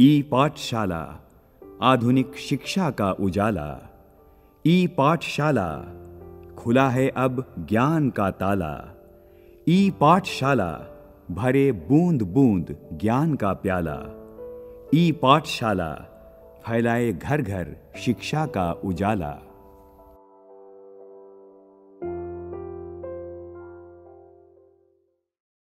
ई पाठशाला, आधुनिक शिक्षा का उजाला। ई पाठशाला, खुला है अब ज्ञान का ताला। ई पाठशाला, भरे बूंद बूंद ज्ञान का प्याला। ई पाठशाला, फैलाए घर घर शिक्षा का उजाला।